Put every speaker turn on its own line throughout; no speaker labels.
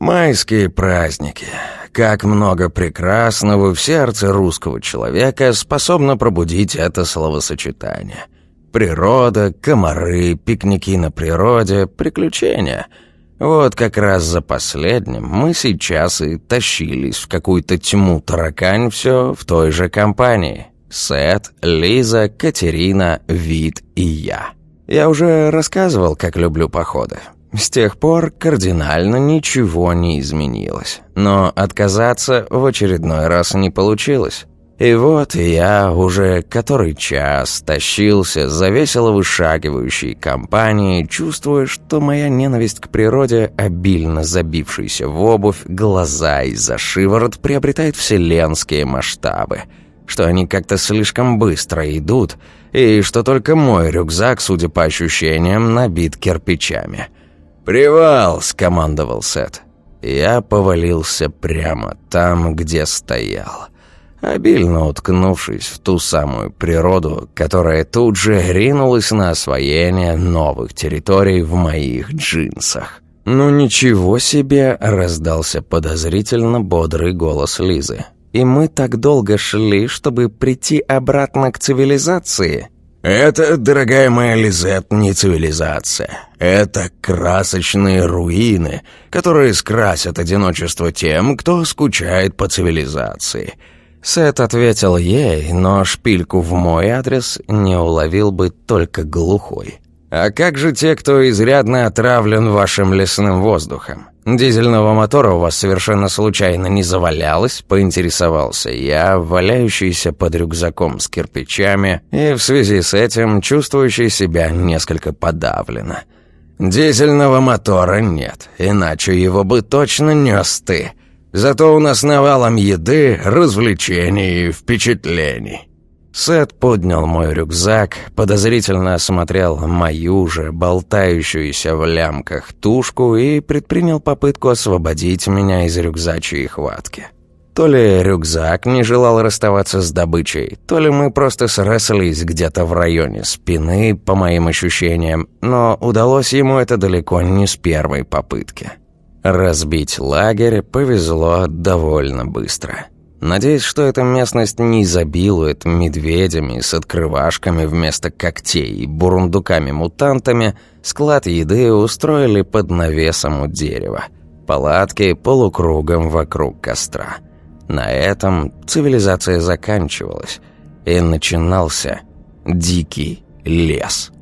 Майские праздники. Как много прекрасного в сердце русского человека способно пробудить это словосочетание. Природа, комары, пикники на природе, приключения. Вот как раз за последним мы сейчас и тащились в какую-то тьму таракань все в той же компании. Сет, Лиза, Катерина, Вит и я. Я уже рассказывал, как люблю походы. С тех пор кардинально ничего не изменилось. Но отказаться в очередной раз не получилось. И вот я уже который час тащился за весело вышагивающей компанией, чувствуя, что моя ненависть к природе, обильно забившаяся в обувь, глаза и за шиворот, приобретает вселенские масштабы, что они как-то слишком быстро идут, и что только мой рюкзак, судя по ощущениям, набит кирпичами – «Привал!» — скомандовал Сет. Я повалился прямо там, где стоял, обильно уткнувшись в ту самую природу, которая тут же ринулась на освоение новых территорий в моих джинсах. «Ну ничего себе!» — раздался подозрительно бодрый голос Лизы. «И мы так долго шли, чтобы прийти обратно к цивилизации?»
«Это, дорогая моя Лизет, не цивилизация. Это красочные руины, которые скрасят одиночество тем, кто скучает по цивилизации».
Сет ответил ей, но шпильку в мой адрес не уловил бы только глухой. «А как же те, кто изрядно отравлен вашим лесным воздухом? Дизельного мотора у вас совершенно случайно не завалялось?» — поинтересовался я, валяющийся под рюкзаком с кирпичами и в связи с этим чувствующий себя несколько подавленно.
«Дизельного мотора нет, иначе его бы точно нес ты. Зато у нас навалом еды, развлечений и впечатлений».
Сет поднял мой рюкзак, подозрительно осмотрел мою же, болтающуюся в лямках тушку и предпринял попытку освободить меня из рюкзачьей хватки. То ли рюкзак не желал расставаться с добычей, то ли мы просто срослись где-то в районе спины, по моим ощущениям, но удалось ему это далеко не с первой попытки. Разбить лагерь повезло довольно быстро. Надеюсь, что эта местность не изобилует медведями с открывашками вместо когтей и бурундуками-мутантами, склад еды устроили под навесом у дерева. Палатки полукругом вокруг костра. На этом цивилизация заканчивалась, и начинался дикий лес.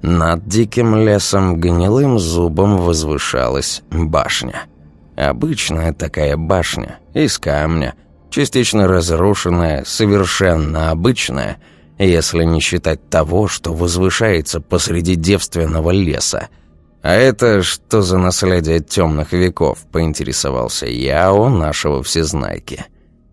Над диким лесом гнилым зубом возвышалась башня. Обычная такая башня, из камня – частично разрушенная, совершенно обычная, если не считать того, что возвышается посреди девственного леса. «А это что за наследие темных веков?» — поинтересовался я у нашего всезнайки.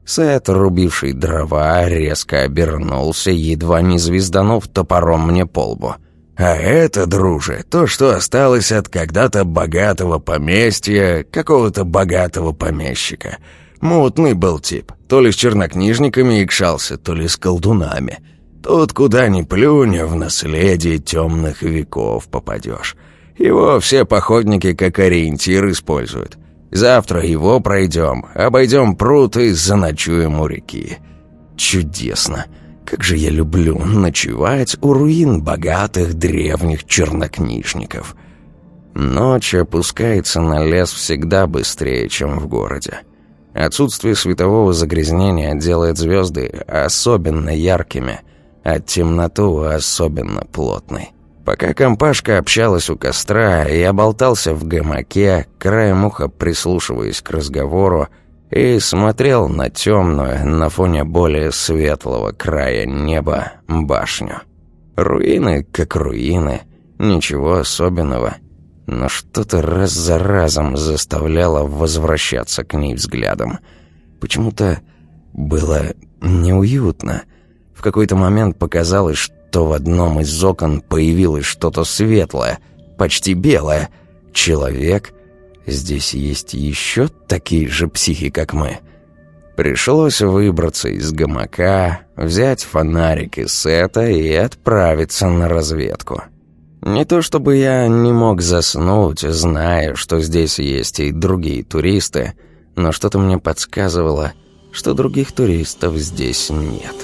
Сет, рубивший дрова, резко обернулся, едва не звезданув топором мне по лбу.
«А это, друже, то, что осталось от когда-то богатого поместья, какого-то богатого помещика». Мутный был тип. То ли с чернокнижниками икшался, то ли с колдунами. Тут куда ни плюнь, в наследие темных веков попадешь. Его все походники как ориентир используют. Завтра его пройдем, обойдем пруд и заночуем у реки. Чудесно. Как же я люблю ночевать у руин богатых древних чернокнижников. Ночь опускается на лес всегда быстрее, чем в городе. Отсутствие светового загрязнения делает звезды особенно яркими, а темноту особенно плотной. Пока компашка общалась у костра, я болтался в гамаке, краем уха прислушиваясь к разговору, и смотрел на темную, на фоне более светлого края неба, башню. Руины как руины, ничего особенного — но что-то раз за разом заставляло возвращаться к ней взглядом. Почему-то было неуютно. В какой-то момент показалось, что в одном из окон появилось что-то светлое, почти белое. Человек? Здесь есть еще такие же психи, как мы. Пришлось выбраться из гамака, взять фонарик из сета и отправиться на разведку.
Не то чтобы я не мог заснуть, зная, что здесь есть и другие туристы, но что-то мне подсказывало, что других туристов здесь нет.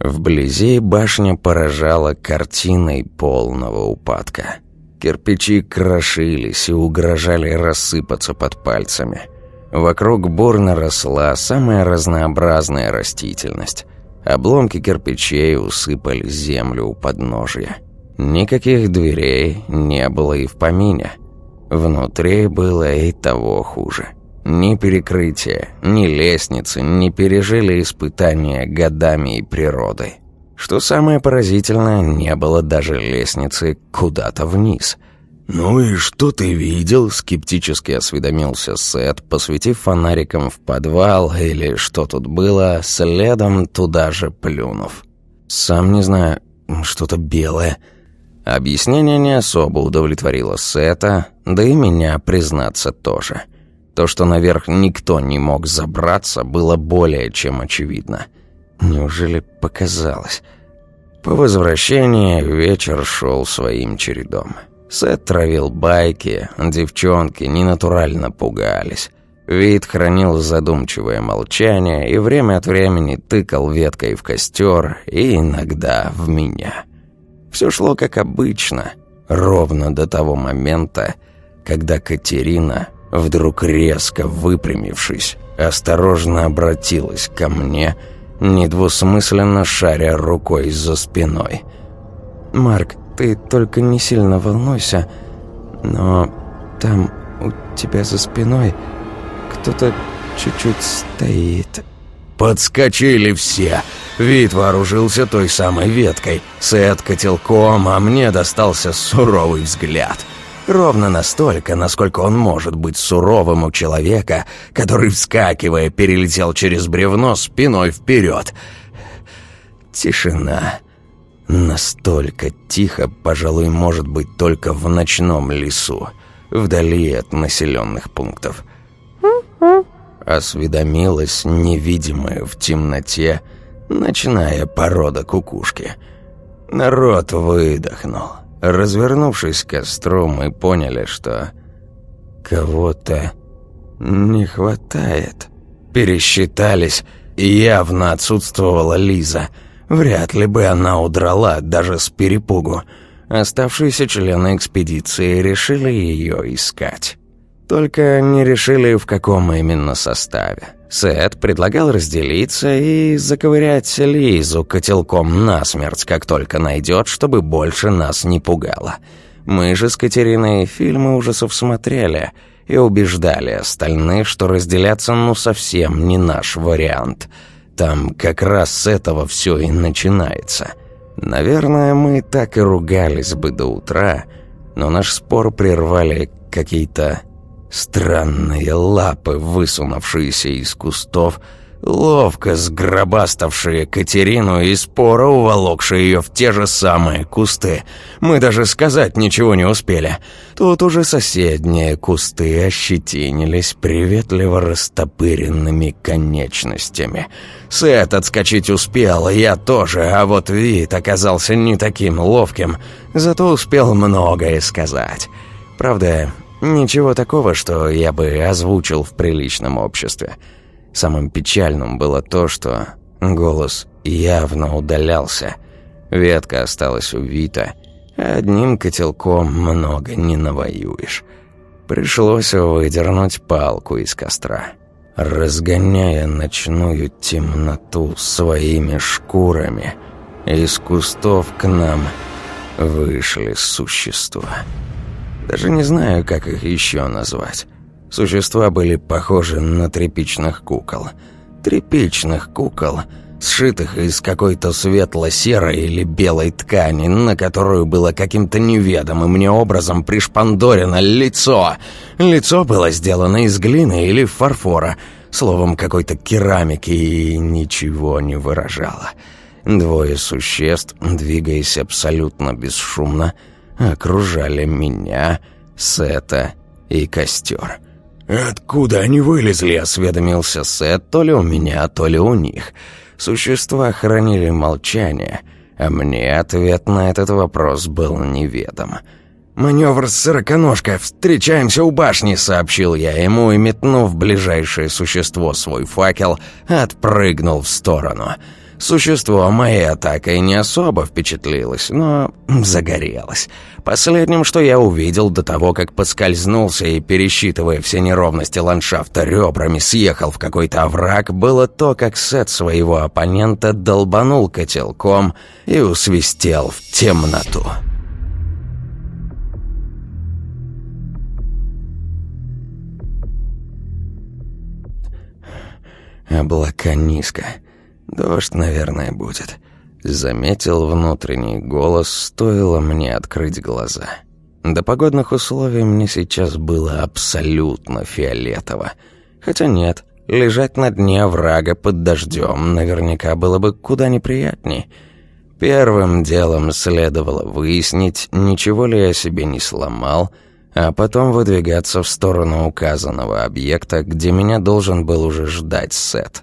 Вблизи башня поражала картиной полного упадка. Кирпичи крошились и угрожали рассыпаться под пальцами. Вокруг бурно росла самая разнообразная растительность. Обломки кирпичей усыпали землю у подножья. Никаких дверей не было и в помине. Внутри было и того хуже. Ни перекрытия, ни лестницы не пережили испытания годами и природой. Что самое поразительное, не было даже лестницы куда-то вниз.
«Ну и что ты видел?»
— скептически осведомился Сет, посветив фонариком в подвал или что тут было, следом туда же плюнув. «Сам не знаю, что-то белое». Объяснение не особо удовлетворило Сета, да и меня, признаться, тоже. То, что наверх никто не мог забраться, было более чем очевидно. Неужели показалось? По возвращении вечер шел своим чередом. Сет травил байки, девчонки ненатурально пугались. Вид хранил задумчивое молчание и время от времени тыкал веткой в костер и иногда в меня. Все шло как обычно, ровно до того момента, когда Катерина вдруг резко выпрямившись, осторожно обратилась ко мне, недвусмысленно шаря рукой за спиной. «Марк, ты только не сильно волнуйся, но там у тебя за спиной кто-то чуть-чуть стоит».
Подскочили все. Вид вооружился той самой веткой. Сет котелком, а мне достался суровый взгляд. Ровно настолько, насколько он может быть суровым у человека, который, вскакивая, перелетел через бревно спиной вперед. Тишина. Настолько тихо, пожалуй, может быть только в ночном лесу, вдали от населенных пунктов. Осведомилась невидимая в темноте ночная порода кукушки. Народ выдохнул. Развернувшись к костру, мы поняли, что кого-то не хватает. Пересчитались, явно отсутствовала Лиза. Вряд ли бы она удрала даже с перепугу. Оставшиеся члены экспедиции решили ее искать. Только не решили, в каком именно составе. Сет предлагал разделиться и заковырять Лизу котелком насмерть, как только найдет, чтобы больше нас не пугало. Мы же с Катериной фильмы ужасов смотрели и убеждали остальных, что разделяться ну совсем не наш вариант. Там как раз с этого все и начинается. Наверное, мы так и ругались бы до утра, но наш спор прервали какие-то Странные лапы, высунувшиеся из кустов, ловко сгробаставшие Катерину и споро уволокшие ее в те же самые кусты. Мы даже сказать ничего не успели. Тут уже соседние кусты ощетинились приветливо растопыренными конечностями. Сет отскочить успел, я тоже, а вот вид оказался не таким ловким, зато успел многое сказать. Правда, Ничего такого, что я бы озвучил в приличном обществе. Самым печальным было то, что голос явно удалялся. Ветка осталась увита. Одним котелком много не навоюешь. Пришлось выдернуть палку из костра. Разгоняя ночную темноту своими шкурами, из кустов к нам вышли существа. Даже не знаю, как их еще назвать. Существа были похожи на тряпичных кукол. Тряпичных кукол, сшитых из какой-то светло-серой или белой ткани, на которую было каким-то неведомым мне образом пришпандорено лицо. Лицо было сделано из глины или фарфора, словом, какой-то керамики и ничего не выражало. Двое существ, двигаясь абсолютно бесшумно, окружали меня, Сета и костер. «Откуда они вылезли?» – осведомился Сет, то ли у меня, то ли у них. Существа хранили молчание, а мне ответ на этот вопрос был неведом. «Маневр с сороконожкой, встречаемся у башни», — сообщил я ему и, метнув ближайшее существо свой факел, отпрыгнул в сторону. Существо моей атакой не особо впечатлилось, но загорелось. Последним, что я увидел до того, как поскользнулся и, пересчитывая все неровности ландшафта ребрами, съехал в какой-то овраг, было то, как Сет своего оппонента долбанул котелком и усвистел в темноту. Облака низко. Дождь, наверное, будет. Заметил внутренний голос, стоило мне открыть глаза. До погодных условий мне сейчас было абсолютно фиолетово. Хотя нет, лежать на дне врага под дождем наверняка было бы куда неприятней. Первым делом следовало выяснить, ничего ли я себе не сломал, а потом выдвигаться в сторону указанного объекта, где меня должен был уже ждать Сет.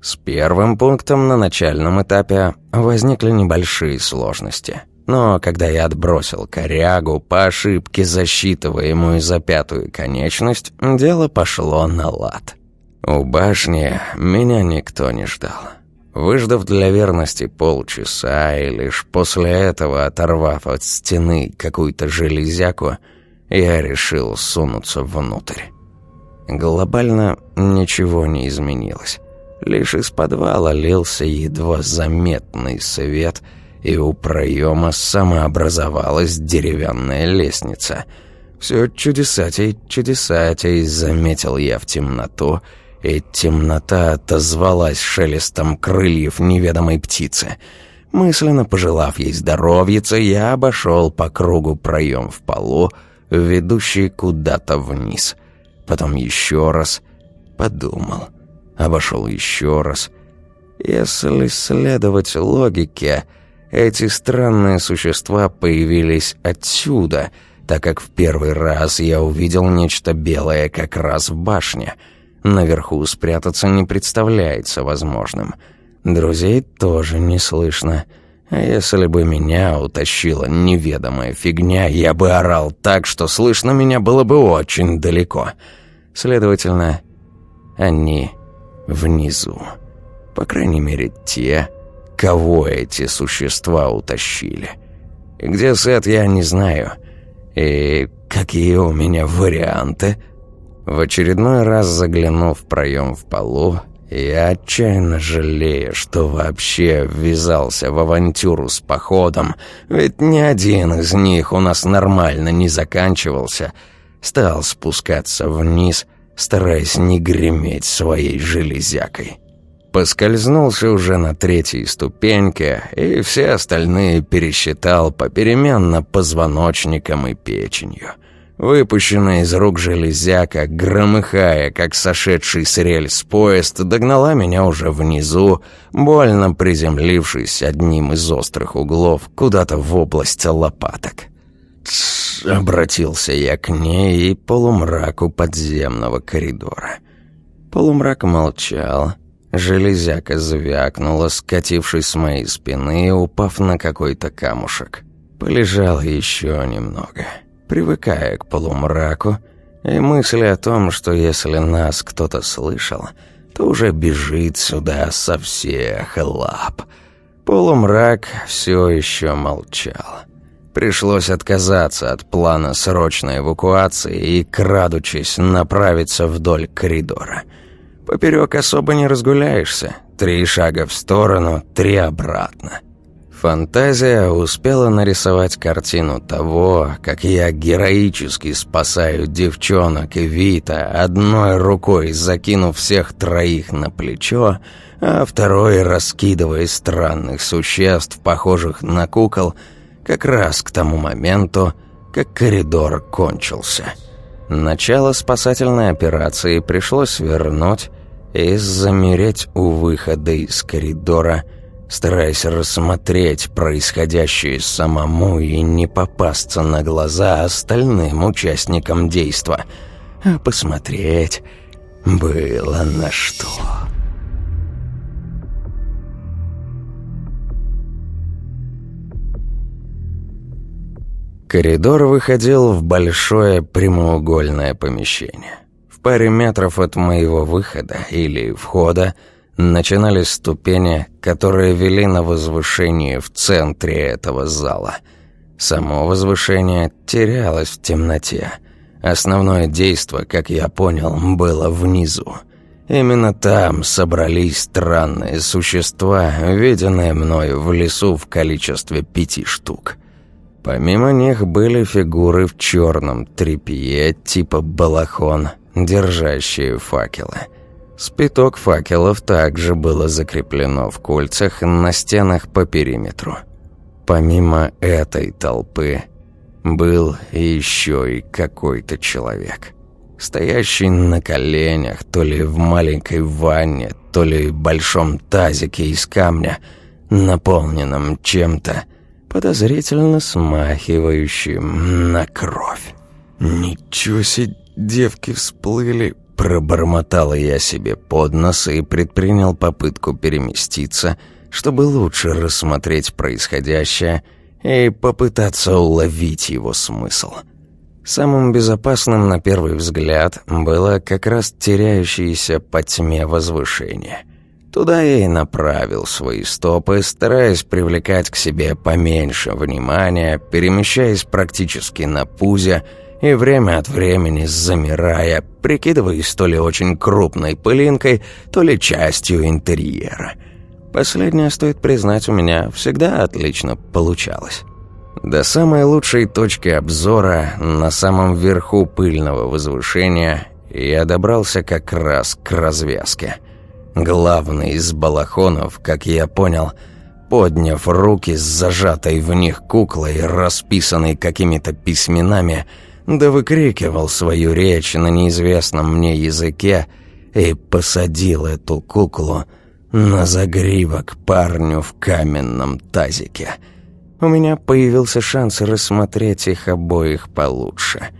С первым пунктом на начальном этапе возникли небольшие сложности. Но когда я отбросил корягу, по ошибке засчитывая ему и за пятую конечность, дело пошло на лад. У башни меня никто не ждал. Выждав для верности полчаса и лишь после этого оторвав от стены какую-то железяку, я решил сунуться внутрь. Глобально ничего не изменилось. Лишь из подвала лился едва заметный свет, и у проема самообразовалась деревянная лестница. Все чудесатей, чудесатей, заметил я в темноту, и темнота отозвалась шелестом крыльев неведомой птицы. Мысленно пожелав ей здоровьица, я обошел по кругу проем в полу, ведущий куда-то вниз. Потом еще раз подумал — обошел еще раз. Если следовать логике, эти странные существа появились отсюда, так как в первый раз я увидел нечто белое как раз в башне. Наверху спрятаться не представляется возможным. Друзей тоже не слышно. А если бы меня утащила неведомая фигня, я бы орал так, что слышно меня было бы очень далеко. Следовательно, они внизу. По крайней мере, те, кого эти существа утащили. Где Сет, я не знаю. И какие у меня варианты? В очередной раз заглянув в проем в полу, я отчаянно жалею, что вообще ввязался в авантюру с походом, ведь ни один из них у нас нормально не заканчивался. Стал спускаться вниз — стараясь не греметь своей железякой. Поскользнулся уже на третьей ступеньке, и все остальные пересчитал попеременно позвоночником и печенью. Выпущенная из рук железяка, громыхая, как сошедший с рельс поезд, догнала меня уже внизу, больно приземлившись одним из острых углов куда-то в область лопаток. Обратился я к ней и полумраку подземного коридора. Полумрак молчал. Железяка звякнула, скатившись с моей спины и упав на какой-то камушек. Полежал еще немного, привыкая к полумраку, и мысли о том, что если нас кто-то слышал, то уже бежит сюда со всех лап. Полумрак все еще молчал. Пришлось отказаться от плана срочной эвакуации и, крадучись, направиться вдоль коридора. Поперек особо не разгуляешься. Три шага в сторону, три обратно. Фантазия успела нарисовать картину того, как я героически спасаю девчонок и Вита, одной рукой закинув всех троих на плечо, а второй раскидывая странных существ, похожих на кукол, как раз к тому моменту, как коридор кончился. Начало спасательной операции пришлось вернуть и замереть у выхода из коридора, стараясь рассмотреть происходящее самому и не попасться на глаза остальным участникам действа.
а посмотреть было на что. Коридор выходил в большое прямоугольное помещение. В паре метров от моего выхода или входа начинались ступени, которые вели на возвышение в центре этого зала. Само возвышение терялось в темноте. Основное действо, как я понял, было внизу. Именно там собрались странные существа, виденные мною в лесу в количестве пяти штук. Помимо них были фигуры в черном тряпье типа балахон, держащие факелы. Спиток факелов также было закреплено в кольцах на стенах по периметру. Помимо этой толпы был еще и какой-то человек, стоящий на коленях, то ли в маленькой ванне, то ли в большом тазике из камня, наполненном чем-то, подозрительно смахивающим на кровь. «Ничего себе, девки всплыли!» Пробормотал я себе под нос и предпринял попытку переместиться, чтобы лучше рассмотреть происходящее и попытаться уловить его смысл. Самым безопасным на первый взгляд было как раз теряющееся по тьме возвышение – Туда я и направил свои стопы, стараясь привлекать к себе поменьше внимания, перемещаясь практически на пузе и время от времени замирая, прикидываясь то ли очень крупной пылинкой, то ли частью интерьера. Последнее, стоит признать, у меня всегда отлично получалось. До самой лучшей точки обзора, на самом верху пыльного возвышения, я добрался как раз к развязке – Главный из балахонов, как я понял, подняв руки с зажатой в них куклой, расписанной какими-то письменами, да выкрикивал свою речь на неизвестном мне языке и посадил эту куклу на загривок парню в каменном тазике. У меня появился шанс рассмотреть их обоих получше.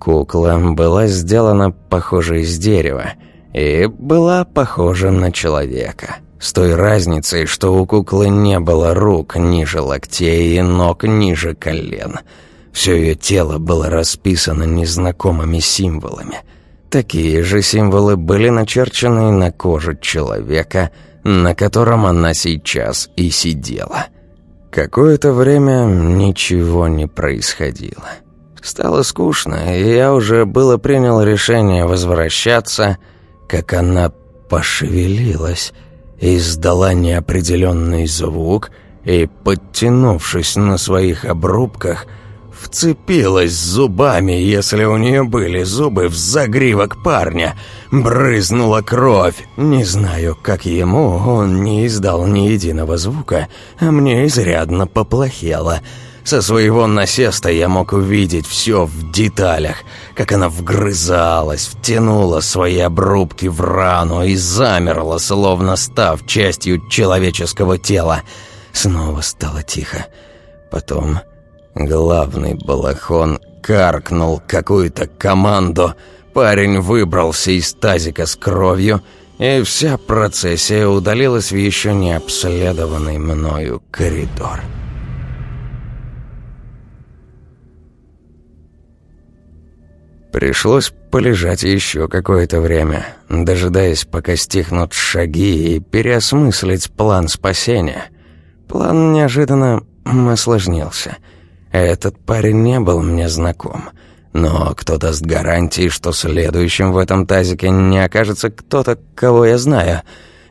Кукла была сделана, похоже, из дерева — и была похожа на человека. С той разницей, что у куклы не было рук ниже локтей и ног ниже колен. Все ее тело было расписано незнакомыми символами. Такие же символы были начерчены на коже человека, на котором она сейчас и сидела. Какое-то время ничего не происходило. Стало скучно, и я уже было принял решение возвращаться – как она пошевелилась, издала неопределенный звук и, подтянувшись на своих обрубках, вцепилась зубами, если у нее были зубы, в загривок парня. Брызнула кровь. Не знаю, как ему, он не издал ни единого звука, а мне изрядно поплохело — со своего насеста я мог увидеть все в деталях, как она вгрызалась, втянула свои обрубки в рану и замерла, словно став частью человеческого тела. Снова стало тихо. Потом главный балахон каркнул какую-то команду. Парень выбрался из тазика с кровью, и вся процессия удалилась в еще не обследованный мною коридор. Пришлось полежать еще какое-то время, дожидаясь, пока стихнут шаги, и переосмыслить план спасения. План неожиданно осложнился. Этот парень не был мне знаком. Но кто даст гарантии, что следующим в этом тазике не окажется кто-то, кого я знаю?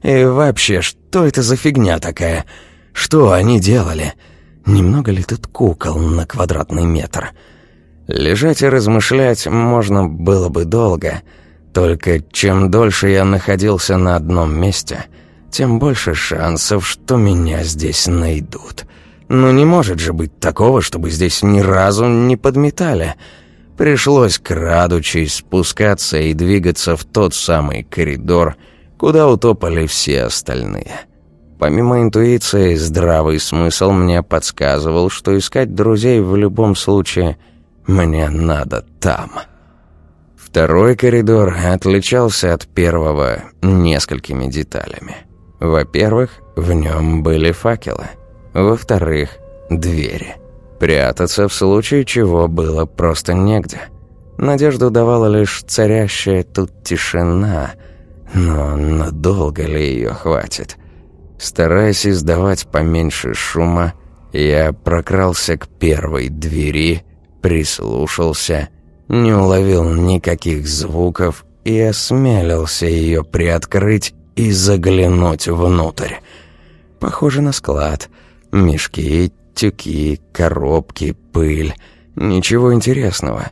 И вообще, что это за фигня такая? Что они делали? Немного ли тут кукол на квадратный метр?» Лежать и размышлять можно было бы долго, только чем дольше я находился на одном месте, тем больше шансов, что меня здесь найдут. Но не может же быть такого, чтобы здесь ни разу не подметали. Пришлось, крадучись, спускаться и двигаться в тот самый коридор, куда утопали все остальные. Помимо интуиции, здравый смысл мне подсказывал, что искать друзей в любом случае – мне надо там. Второй коридор отличался от первого несколькими деталями. Во-первых, в нем были факелы. Во-вторых, двери. Прятаться в случае чего было просто негде. Надежду давала лишь царящая тут тишина, но надолго ли ее хватит? Стараясь издавать поменьше шума, я прокрался к первой двери, прислушался, не уловил никаких звуков и осмелился ее приоткрыть и заглянуть внутрь. Похоже на склад. Мешки, тюки, коробки, пыль. Ничего интересного.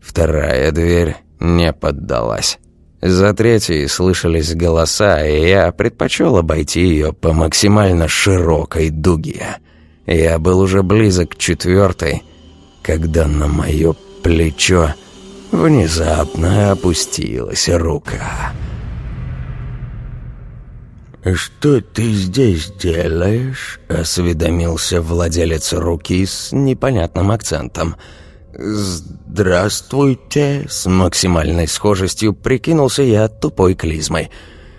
Вторая дверь не поддалась. За третьей слышались голоса, и я предпочел обойти ее по максимально широкой дуге. Я был уже близок к четвертой, когда на мое плечо внезапно опустилась рука.
«Что ты здесь делаешь?» — осведомился владелец руки с непонятным акцентом.
«Здравствуйте!» — с максимальной схожестью прикинулся я тупой клизмой.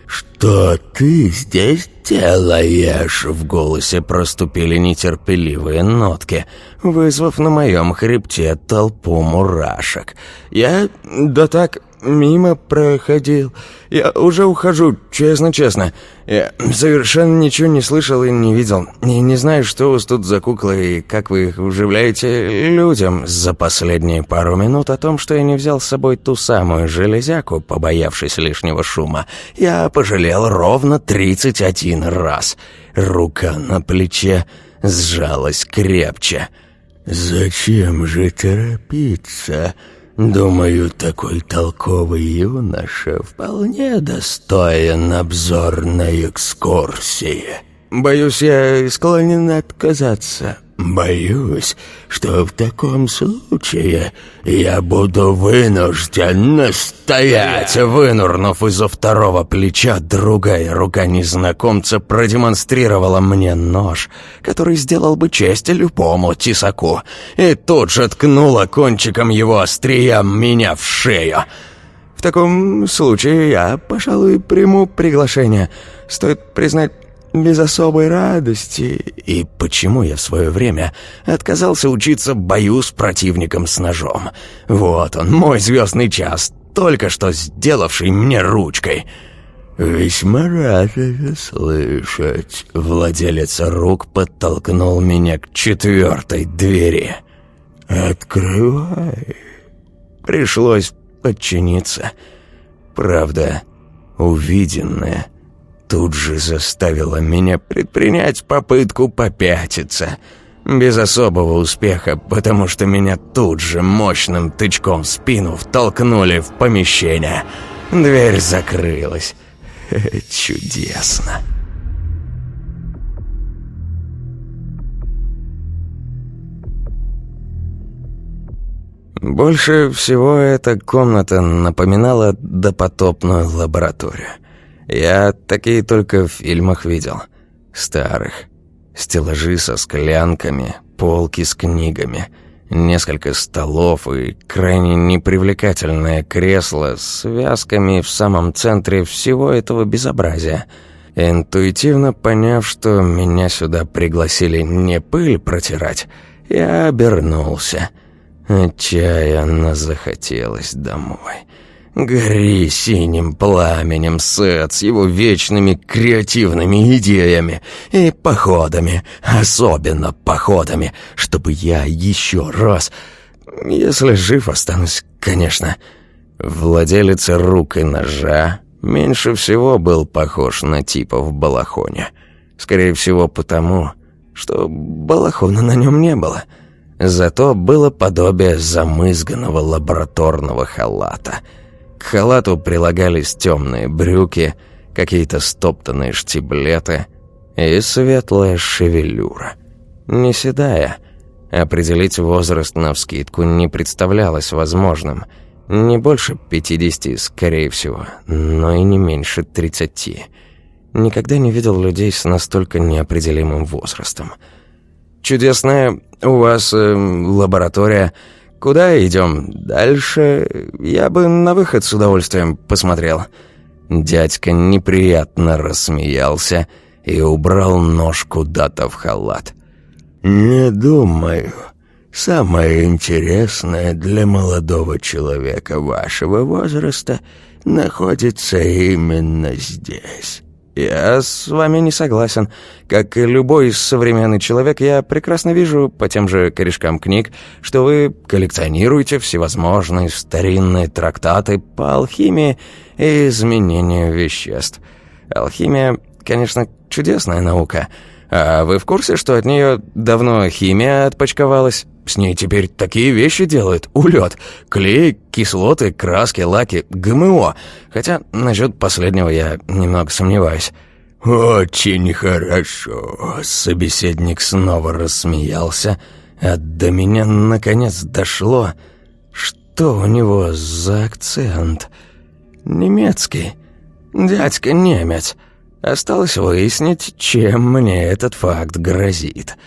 «Что ты здесь делаешь?» В голосе проступили нетерпеливые нотки, вызвав на моем хребте толпу мурашек.
«Я... да так, мимо проходил. Я уже ухожу, честно-честно. Я совершенно ничего не слышал и не видел. И не знаю, что у вас тут за куклы и как вы их уживляете людям. За последние пару минут о том, что я не взял с собой ту самую железяку, побоявшись лишнего шума, я пожалел ровно тридцать один раз. Рука на плече сжалась крепче.
«Зачем же торопиться?» Думаю, такой толковый юноша вполне достоин обзорной экскурсии.
Боюсь, я склонен отказаться.
Боюсь, что в таком случае я буду вынужден настоять.
Вынурнув из-за второго плеча, другая рука незнакомца продемонстрировала мне нож, который сделал бы честь любому тесаку, и тут же ткнула кончиком его острия меня в шею. В таком случае я, пожалуй, приму приглашение. Стоит признать, без особой радости. И почему я в свое время отказался учиться бою с противником с ножом? Вот он, мой звездный час, только что сделавший мне ручкой.
«Весьма рад слышать». Владелец рук подтолкнул меня к четвертой двери. «Открывай».
Пришлось подчиниться. Правда, увиденное тут же заставило меня предпринять попытку попятиться. Без особого успеха, потому что меня тут же мощным тычком в спину втолкнули в помещение. Дверь закрылась. Чудесно. Больше всего эта комната напоминала допотопную лабораторию. Я такие только в фильмах видел. Старых. Стеллажи со склянками, полки с книгами, несколько столов и крайне непривлекательное кресло с связками в самом центре всего этого безобразия. Интуитивно поняв, что меня сюда пригласили не пыль протирать, я обернулся. Отчаянно захотелось домой. Гори синим пламенем, Сет, с его вечными креативными идеями и походами, особенно походами, чтобы я еще раз, если жив останусь, конечно. Владелец рук и ножа меньше всего был похож на типа в балахоне. Скорее всего потому, что балахона на нем не было. Зато было подобие замызганного лабораторного халата — к халату прилагались темные брюки, какие-то стоптанные штиблеты и светлая шевелюра. Не седая. Определить возраст навскидку не представлялось возможным. Не больше пятидесяти, скорее всего, но и не меньше тридцати. Никогда не видел людей с настолько неопределимым возрастом. «Чудесная у вас э, лаборатория. Куда идем дальше? Я бы на выход с удовольствием посмотрел». Дядька неприятно рассмеялся и убрал нож куда-то в халат.
«Не думаю. Самое интересное для молодого человека вашего возраста находится именно здесь».
«Я с вами не согласен. Как и любой современный человек, я прекрасно вижу по тем же корешкам книг, что вы коллекционируете всевозможные старинные трактаты по алхимии и изменению веществ. Алхимия, конечно, чудесная наука. А вы в курсе, что от нее давно химия отпочковалась?» С ней теперь такие вещи делают. Улет, клей, кислоты, краски, лаки, ГМО. Хотя насчет последнего я немного сомневаюсь.
«Очень хорошо», — собеседник снова рассмеялся, а до меня наконец дошло, что у него за акцент. Немецкий. Дядька немец. Осталось выяснить, чем мне этот факт грозит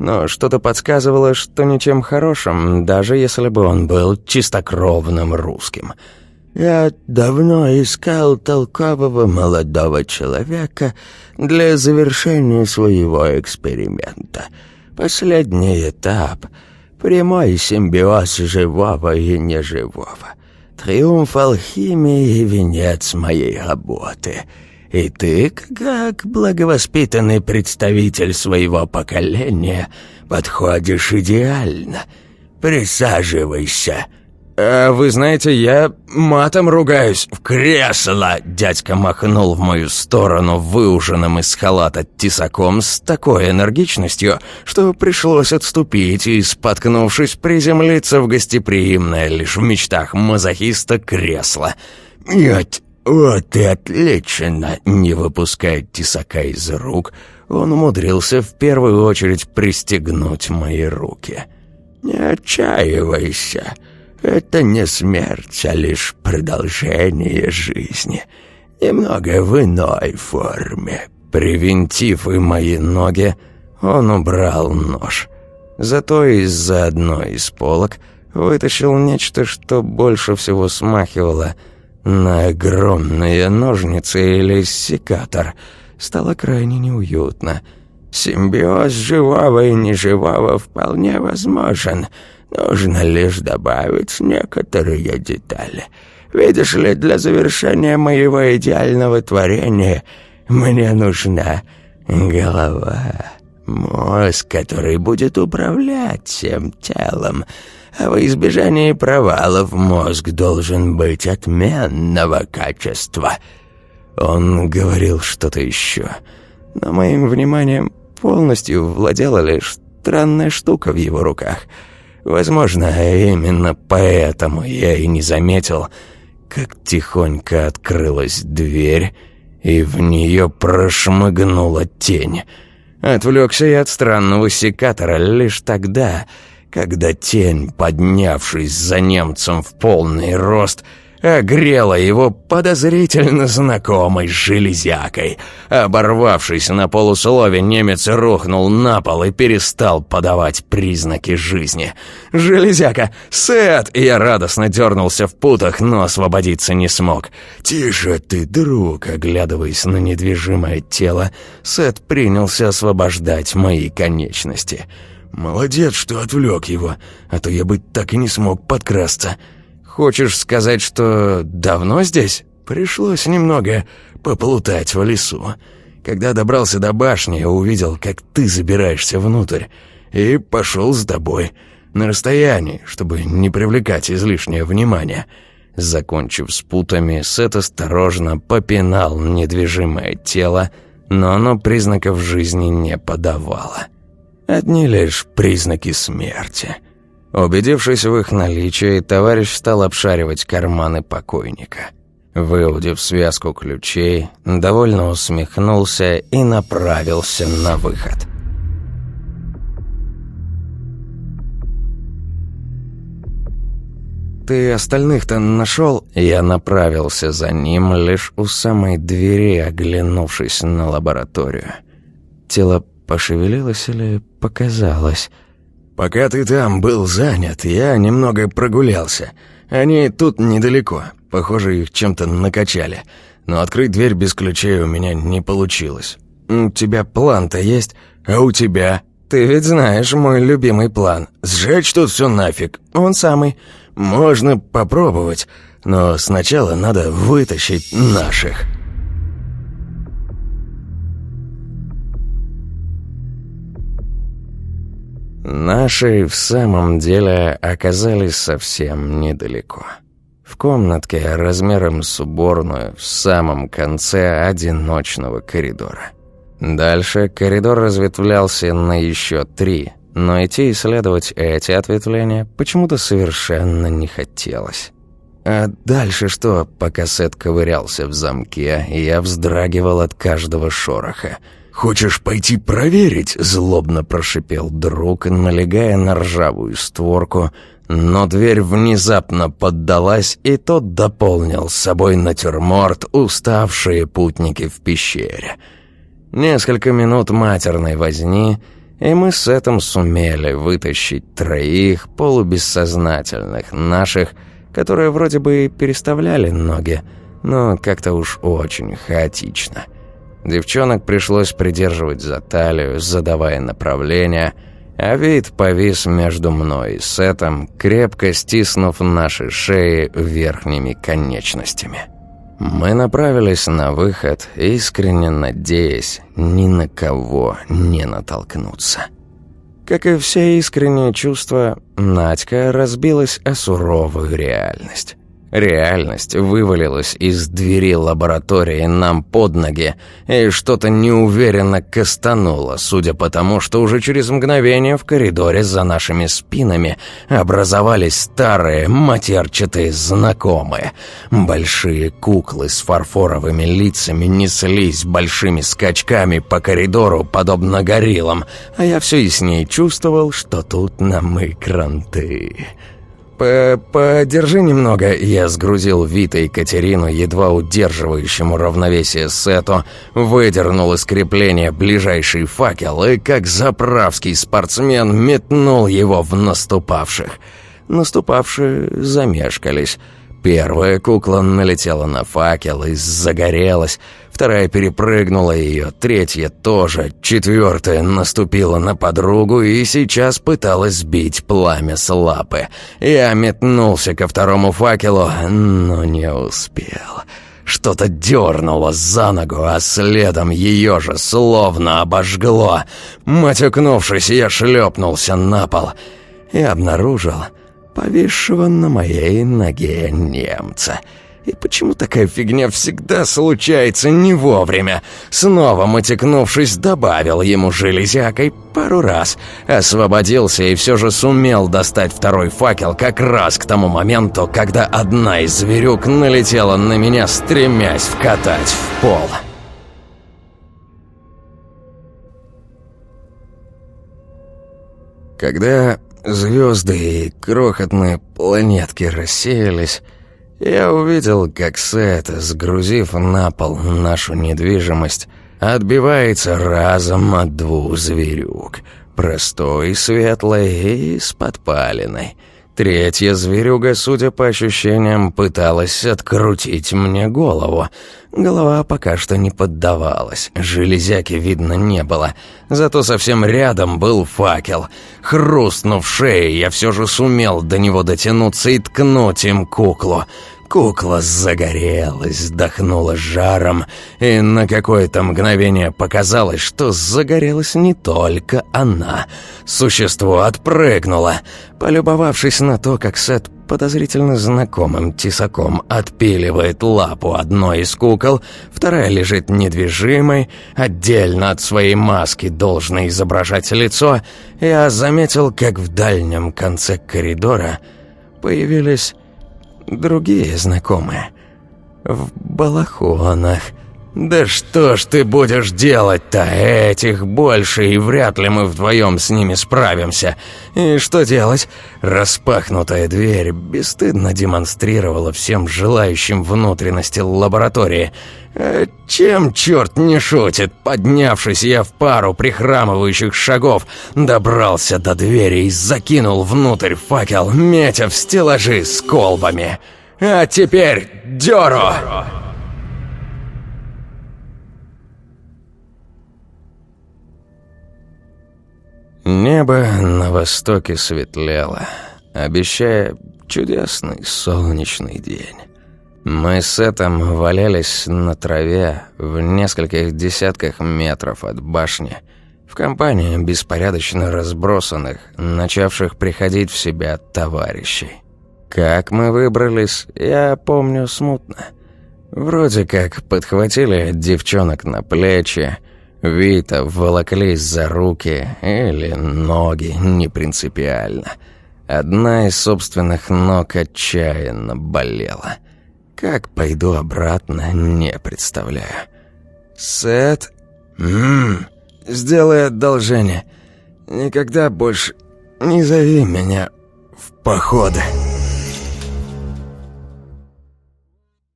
но что-то подсказывало, что ничем хорошим, даже если бы он был чистокровным русским. Я давно искал толкового молодого человека для завершения своего эксперимента. Последний этап — прямой симбиоз живого и неживого. Триумф алхимии и венец моей работы — и ты, как благовоспитанный представитель своего поколения, подходишь идеально. Присаживайся».
«А вы знаете, я матом ругаюсь в кресло!» Дядька махнул в мою сторону выуженным из халата тесаком с такой энергичностью, что пришлось отступить и, споткнувшись, приземлиться в гостеприимное лишь в мечтах мазохиста кресло.
«Нет, «Вот и отлично!» Не выпуская тесака из рук, он умудрился в первую очередь пристегнуть мои руки. «Не отчаивайся. Это не смерть, а лишь продолжение жизни. Немного в иной форме».
Привинтив и мои ноги, он убрал нож. Зато из-за одной из полок вытащил нечто, что больше всего смахивало — на огромные ножницы или секатор. Стало крайне неуютно. Симбиоз живого и неживого вполне возможен. Нужно лишь добавить некоторые детали. Видишь ли, для завершения моего идеального творения мне нужна голова, мозг, который будет управлять всем телом, во избежание провалов мозг должен быть отменного качества». Он говорил что-то еще, но моим вниманием полностью владела лишь странная штука в его руках. Возможно, именно поэтому я и не заметил, как тихонько открылась дверь, и в нее прошмыгнула тень. Отвлекся я от странного секатора лишь тогда, когда тень, поднявшись за немцем в полный рост, огрела его подозрительно знакомой железякой. Оборвавшись на полуслове, немец рухнул на пол и перестал подавать признаки жизни. «Железяка! Сет!» Я радостно дернулся в путах, но освободиться не смог. «Тише ты, друг!» Оглядываясь на недвижимое тело, Сет принялся освобождать мои конечности. «Молодец, что отвлек его, а то я бы так и не смог подкрасться». «Хочешь сказать, что давно здесь?» «Пришлось немного поплутать в лесу. Когда добрался до башни, увидел, как ты забираешься внутрь, и пошел с тобой, на расстоянии, чтобы не привлекать излишнее внимание». Закончив с путами, Сет осторожно попинал недвижимое тело, но оно признаков жизни не подавало. Одни лишь признаки смерти. Убедившись в их наличии, товарищ стал обшаривать карманы покойника. Выудив связку ключей, довольно усмехнулся и направился на выход. «Ты остальных-то нашел?» Я направился за ним, лишь у самой двери, оглянувшись на лабораторию. Тело пошевелилось или показалось?
Пока ты там был занят, я немного прогулялся. Они тут недалеко. Похоже, их чем-то накачали. Но открыть дверь без ключей у меня не получилось. У тебя план-то есть? А у тебя? Ты ведь знаешь мой любимый план. Сжечь тут все нафиг. Он самый. Можно попробовать, но сначала надо вытащить наших.
Наши в самом деле оказались совсем недалеко. В комнатке размером с уборную в самом конце одиночного коридора. Дальше коридор разветвлялся на еще три, но идти исследовать эти ответвления почему-то совершенно не хотелось. А дальше что, пока Сет ковырялся в замке, я вздрагивал от каждого шороха –
«Хочешь пойти проверить?» — злобно прошипел друг, налегая на ржавую створку, но дверь внезапно поддалась, и тот дополнил с собой натюрморт уставшие путники в пещере. Несколько минут матерной возни, и мы с этим сумели вытащить троих полубессознательных наших, которые вроде бы переставляли ноги, но как-то уж очень хаотично — Девчонок пришлось придерживать за талию, задавая направление, а вид повис между мной и Сетом, крепко стиснув наши шеи верхними конечностями. Мы направились на выход, искренне надеясь ни на кого не натолкнуться. Как и все искренние чувства, Надька разбилась о суровую реальность. Реальность вывалилась из двери лаборатории нам под ноги, и что-то неуверенно кастануло, судя по тому, что уже через мгновение в коридоре за нашими спинами образовались старые матерчатые знакомые. Большие куклы с фарфоровыми лицами неслись большими скачками по коридору, подобно гориллам, а я все яснее чувствовал, что тут нам и кранты. «Подержи немного», — я сгрузил Вита и Катерину, едва удерживающему равновесие Сету, выдернул из крепления ближайший факел и, как заправский спортсмен, метнул его в наступавших. Наступавшие замешкались — Первая кукла налетела на факел и загорелась, вторая перепрыгнула ее, третья тоже, четвертая наступила на подругу и сейчас пыталась сбить пламя с лапы. Я метнулся ко второму факелу, но не успел. Что-то дернуло за ногу, а следом ее же словно обожгло. Матюкнувшись, я шлепнулся на пол и обнаружил повисшего на моей ноге немца. И почему такая фигня всегда случается не вовремя? Снова мотекнувшись, добавил ему железякой пару раз. Освободился и все же сумел достать второй факел как раз к тому моменту, когда одна из зверюк налетела на меня, стремясь вкатать в пол. Когда Звезды и крохотные планетки рассеялись. Я увидел, как Сет, сгрузив на пол нашу недвижимость, отбивается разом от двух зверюк. Простой, светлой и с подпалиной. Третья зверюга, судя по ощущениям, пыталась открутить мне голову. Голова пока что не поддавалась, железяки видно не было. Зато совсем рядом был факел. Хрустнув шеей, я все же сумел до него дотянуться и ткнуть им куклу. Кукла загорелась, вдохнула жаром, и на какое-то мгновение показалось, что загорелась не только она. Существо отпрыгнуло. Полюбовавшись на то, как Сет подозрительно знакомым тесаком отпиливает лапу одной из кукол, вторая лежит недвижимой, отдельно от своей маски должна изображать лицо, я заметил, как в дальнем конце коридора появились другие знакомые. В балахонах.
«Да что ж ты будешь делать-то? Этих больше, и вряд ли мы вдвоем с ними справимся. И что делать?» Распахнутая дверь бесстыдно демонстрировала всем желающим внутренности лаборатории. А чем черт не шутит? Поднявшись, я в пару прихрамывающих шагов добрался до двери и закинул внутрь факел, метя в стеллажи с колбами. «А теперь дёру!» Небо на востоке светлело, обещая чудесный солнечный день. Мы с Этом валялись на траве в нескольких десятках метров от башни, в компании беспорядочно разбросанных, начавших приходить в себя товарищей. Как мы выбрались, я помню смутно. Вроде как подхватили девчонок на плечи, Вита волоклись за руки или ноги, не принципиально. Одна из собственных ног отчаянно болела. Как пойду обратно, не представляю. Сет, ммм, сделай одолжение. Никогда больше не зови меня в походы.